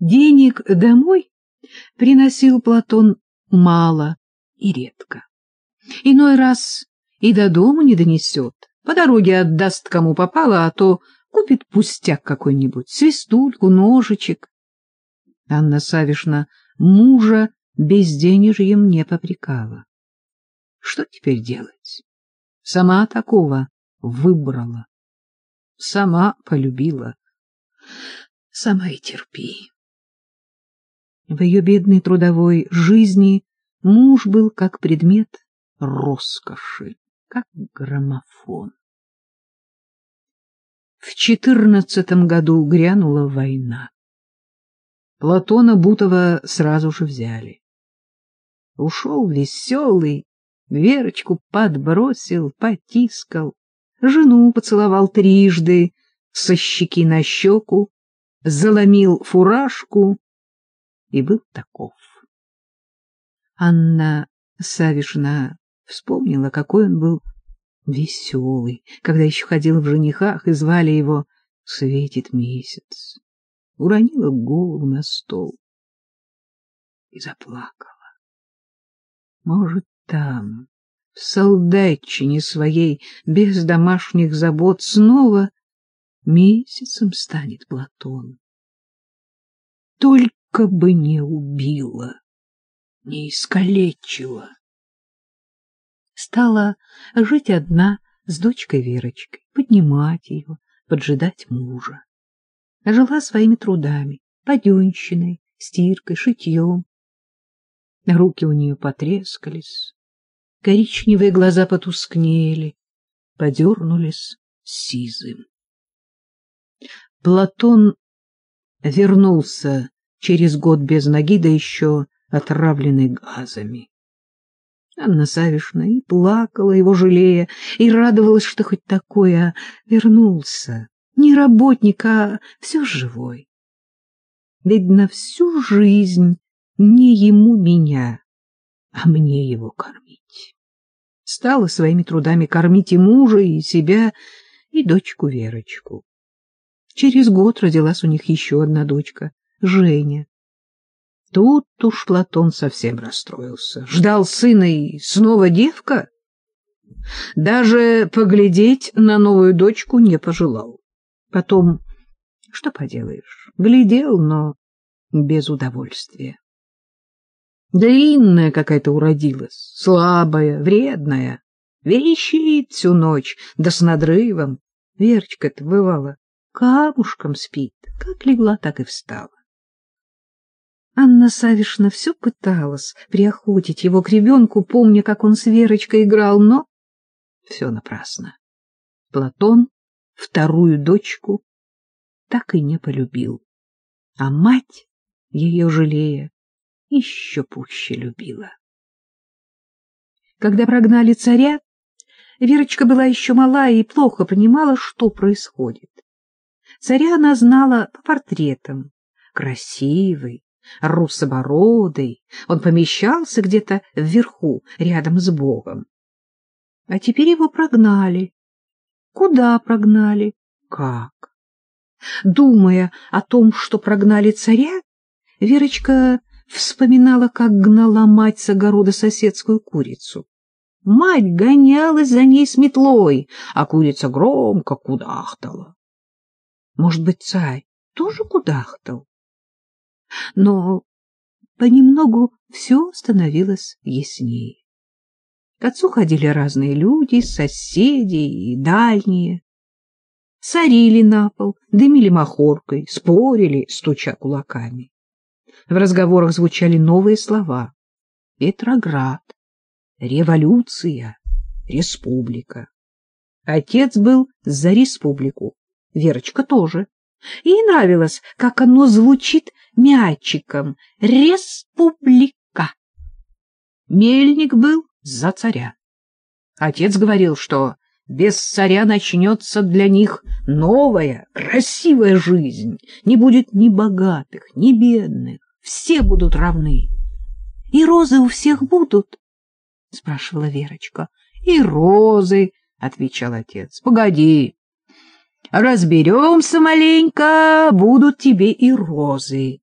Денег домой приносил Платон мало и редко. Иной раз и до дому не донесет, по дороге отдаст кому попало, а то купит пустяк какой-нибудь, свистульку, ножичек. Анна Савишна мужа безденежьем не попрекала. Что теперь делать? Сама такого выбрала. Сама полюбила. Сама и терпи. В ее бедной трудовой жизни муж был как предмет роскоши, как граммофон. В четырнадцатом году грянула война. Платона Бутова сразу же взяли. Ушел веселый, Верочку подбросил, потискал, жену поцеловал трижды со щеки на щеку, заломил фуражку и был таков. Анна Савишна вспомнила, какой он был веселый, когда еще ходил в женихах и звали его «Светит месяц». Уронила голову на стол и заплакала. Может, там, в солдатчине своей, без домашних забот, снова месяцем станет Платон. Только бы не убила, не искалечила. Стала жить одна с дочкой Верочкой, поднимать ее, поджидать мужа. Жила своими трудами, паденщиной, стиркой, шитьем. Руки у нее потрескались, коричневые глаза потускнели, подернулись сизым. Платон вернулся через год без ноги, да еще отравленный газами. Анна Савишна и плакала, его жалея, и радовалась, что хоть такое вернулся. Не работник, а все живой. Видно, всю жизнь не ему меня, а мне его кормить. Стала своими трудами кормить и мужа, и себя, и дочку Верочку. Через год родилась у них еще одна дочка, Женя. Тут уж Платон совсем расстроился. Ждал сына и снова девка. Даже поглядеть на новую дочку не пожелал. Потом, что поделаешь, глядел, но без удовольствия. Длинная какая-то уродилась, слабая, вредная, верещит всю ночь, да с надрывом. Верочка-то, бывало, камушком спит, как легла, так и встала. Анна Савишна все пыталась приохотить его к ребенку, помня, как он с Верочкой играл, но все напрасно. Платон вторую дочку так и не полюбил, а мать, ее жалея, еще пуще любила. Когда прогнали царя, Верочка была еще мала и плохо понимала, что происходит. Царя она знала по портретам. Красивый, русобородый, он помещался где-то вверху, рядом с Богом. А теперь его прогнали. Куда прогнали? Как? Думая о том, что прогнали царя, Верочка вспоминала, как гнала мать с огорода соседскую курицу. Мать гонялась за ней с метлой, а курица громко кудахтала. Может быть, царь тоже кудахтал? Но понемногу все становилось яснее. К отцу ходили разные люди, соседи и дальние. Сорили на пол, дымили махоркой, спорили, стуча кулаками. В разговорах звучали новые слова. Петроград, революция, республика. Отец был за республику, Верочка тоже. Ей нравилось, как оно звучит мячиком. Республика. Мельник был за царя. Отец говорил, что без царя начнется для них новая, красивая жизнь. Не будет ни богатых, ни бедных. Все будут равны. — И розы у всех будут? — спрашивала Верочка. — И розы, — отвечал отец. — Погоди. Разберемся маленько, будут тебе и розы.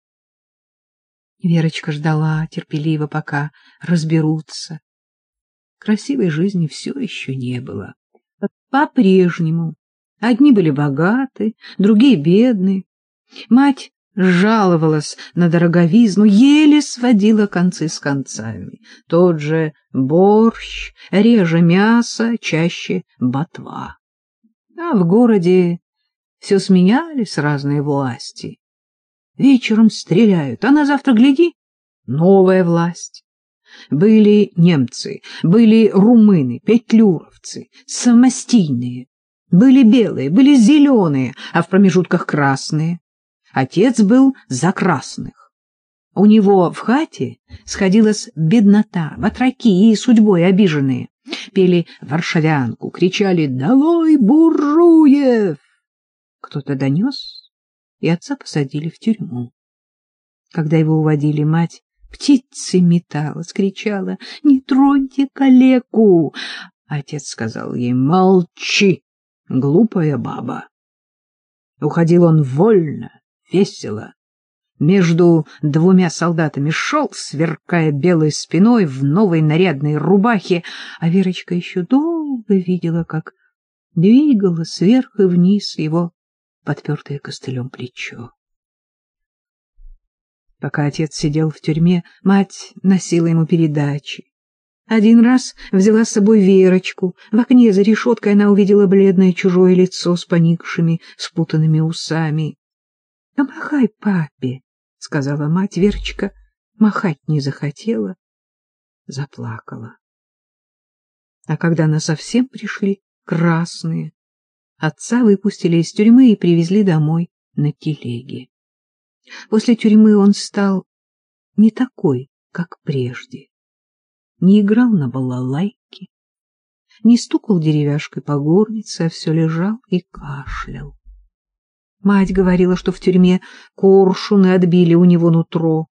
Верочка ждала терпеливо, пока разберутся. Красивой жизни все еще не было. По-прежнему. Одни были богаты, другие бедны. Мать жаловалась на дороговизну, еле сводила концы с концами. Тот же борщ, реже мясо, чаще ботва. А в городе все сменялись разные власти. Вечером стреляют, а на завтра, гляди, новая власть. Были немцы, были румыны, петлюровцы, самостийные. Были белые, были зеленые, а в промежутках красные. Отец был за красных. У него в хате сходилась беднота, батраки и судьбой обиженные. Пели варшавянку, кричали «Долой буржуев!» Кто-то донес, и отца посадили в тюрьму. Когда его уводили, мать птицей металась, кричала «Не троньте калеку!» Отец сказал ей «Молчи, глупая баба!» Уходил он вольно, весело. Между двумя солдатами шел, сверкая белой спиной в новой нарядной рубахе, а Верочка еще долго видела, как двигалось вверх и вниз его подпертое костылем плечо. Пока отец сидел в тюрьме, мать носила ему передачи. Один раз взяла с собой Верочку. В окне за решеткой она увидела бледное чужое лицо с поникшими, спутанными усами. — Помахай папе, — сказала мать. Верочка махать не захотела, заплакала. А когда на совсем пришли красные, Отца выпустили из тюрьмы и привезли домой на телеге. После тюрьмы он стал не такой, как прежде. Не играл на балалайке, не стукал деревяшкой по горнице, а все лежал и кашлял. Мать говорила, что в тюрьме коршуны отбили у него нутро.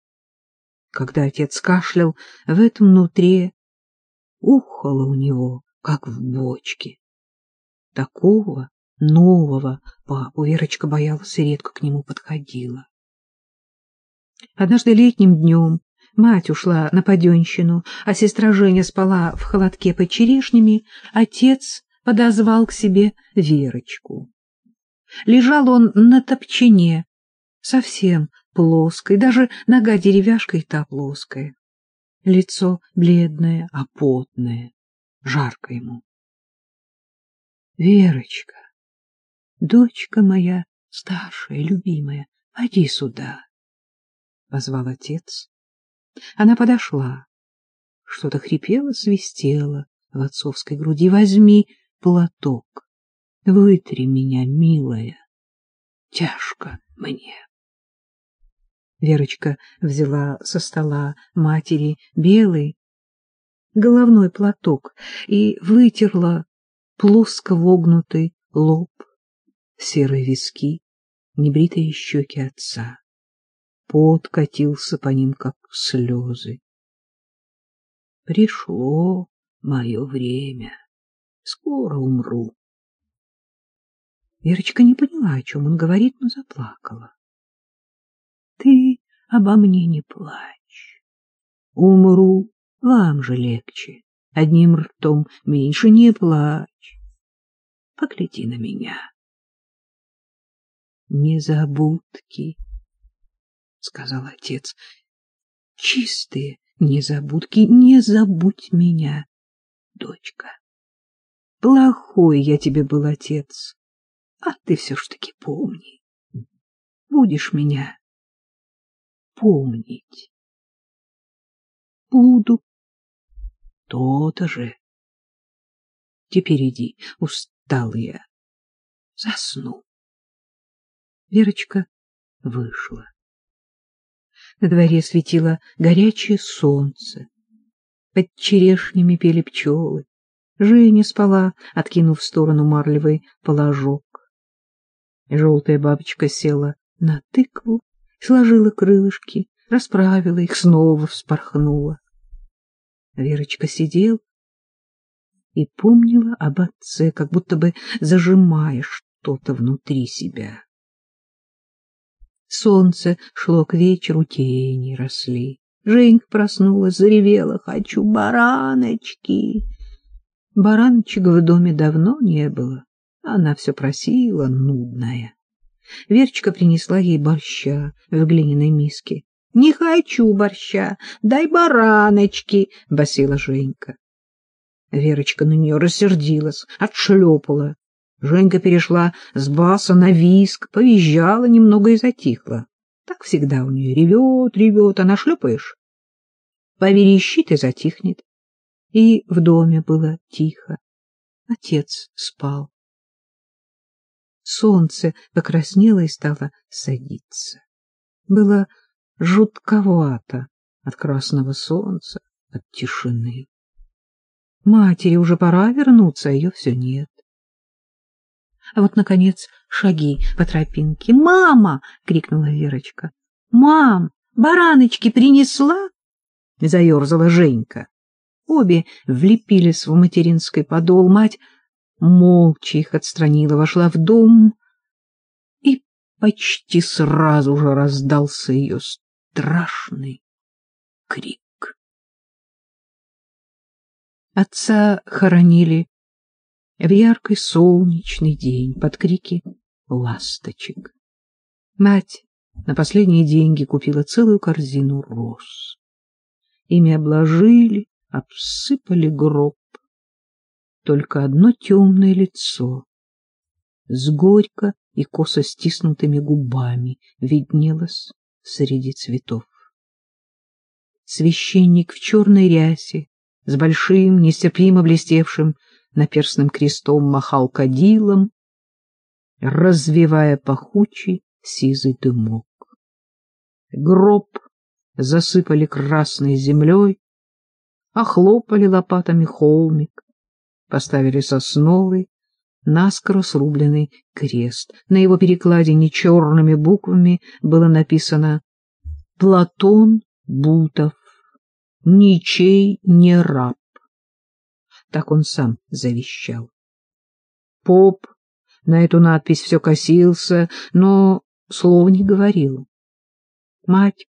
Когда отец кашлял, в этом нутре ухало у него, как в бочке. Такого нового папу Верочка боялась и редко к нему подходила. Однажды летним днем мать ушла на паденщину, а сестра Женя спала в холодке под черешнями, отец подозвал к себе Верочку. Лежал он на топчине, совсем плоской, даже нога деревяшка и та плоская. Лицо бледное, а жарко ему. — Верочка, Дочка моя старшая, любимая, пойди сюда, — позвал отец. Она подошла. Что-то хрипело, свистело в отцовской груди. Возьми платок, вытри меня, милая. Тяжко мне. Верочка взяла со стола матери белый головной платок и вытерла плоско вогнутый лоб серые виски, небритые щеки отца. Пот катился по ним, как слезы. Пришло мое время. Скоро умру. Верочка не поняла, о чем он говорит, но заплакала. — Ты обо мне не плачь. Умру, вам же легче. Одним ртом меньше не плачь. Погляди на меня незабудки, — сказал отец. — Чистые незабудки, не забудь меня, дочка. Плохой я тебе был отец, а ты все ж таки помни. Будешь меня помнить. Буду. То-то же. Теперь иди, устал я. Засну. Верочка вышла. На дворе светило горячее солнце. Под черешнями пели пчелы. Женя спала, откинув в сторону марлевый положок. Желтая бабочка села на тыкву, сложила крылышки, расправила их, снова вспорхнула. Верочка сидела и помнила об отце, как будто бы зажимая что-то внутри себя. Солнце шло к вечеру, тени росли. Женька проснулась, заревела «Хочу бараночки!» Бараночек в доме давно не было. Она все просила, нудная. Верочка принесла ей борща в глиняной миске. — Не хочу борща, дай бараночки, — басила Женька. Верочка на нее рассердилась, отшлепала. Женька перешла с баса на виск, повизжала немного и затихла. Так всегда у нее ревет, ревет, а нашлепаешь. Поверещит и затихнет. И в доме было тихо. Отец спал. Солнце покраснело и стало садиться. Было жутковато от красного солнца, от тишины. Матери уже пора вернуться, а ее все нет. А вот, наконец, шаги по тропинке. «Мама!» — крикнула Верочка. «Мам, бараночки принесла?» — заерзала Женька. Обе влепились в материнский подол. Мать молча их отстранила, вошла в дом, и почти сразу же раздался ее страшный крик. Отца хоронили в яркий солнечный день под крики ласточек. Мать на последние деньги купила целую корзину роз. Ими обложили, обсыпали гроб только одно темное лицо с горько и косо стиснутыми губами виднелось среди цветов. Священник в черной рясе с большим, нестерпимо блестевшим наперстным крестом махал кадилом, развивая пахучий сизый дымок. Гроб засыпали красной землей, охлопали лопатами холмик, поставили сосновый, наскоро срубленный крест. На его перекладине черными буквами было написано «Платон Бутов, ничей не раб». Так он сам завещал. Поп на эту надпись все косился, но слова не говорил. Мать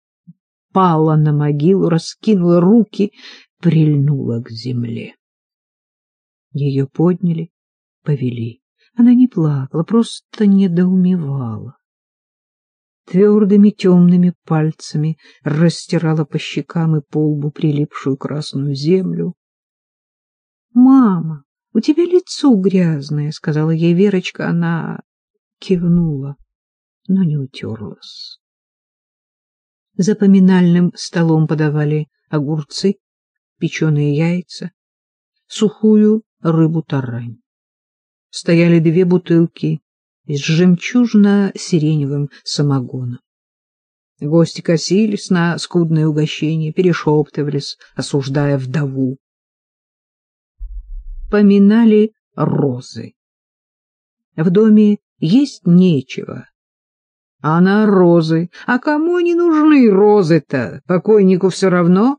пала на могилу, раскинула руки, прильнула к земле. Ее подняли, повели. Она не плакала, просто недоумевала. Твердыми темными пальцами растирала по щекам и по лбу прилипшую красную землю. — Мама, у тебя лицо грязное, — сказала ей Верочка. Она кивнула, но не утерлась. За поминальным столом подавали огурцы, печеные яйца, сухую рыбу-тарань. Стояли две бутылки с жемчужно-сиреневым самогоном. Гости косились на скудное угощение, перешептывались, осуждая вдову. Поминали розы. В доме есть нечего, а на розы. А кому они нужны, розы-то? Покойнику все равно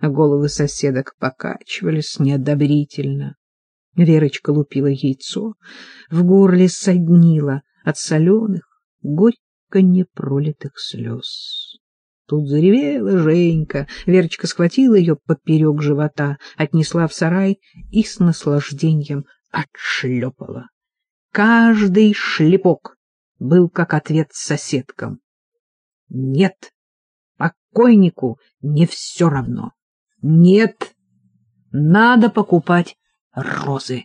головы соседок покачивались неодобрительно. Верочка лупила яйцо, в горле соднила от соленых, горько непролитых слез. Тут заревела Женька, Верочка схватила ее поперек живота, отнесла в сарай и с наслаждением отшлепала. Каждый шлепок был как ответ соседкам. Нет, покойнику не все равно. Нет, надо покупать розы.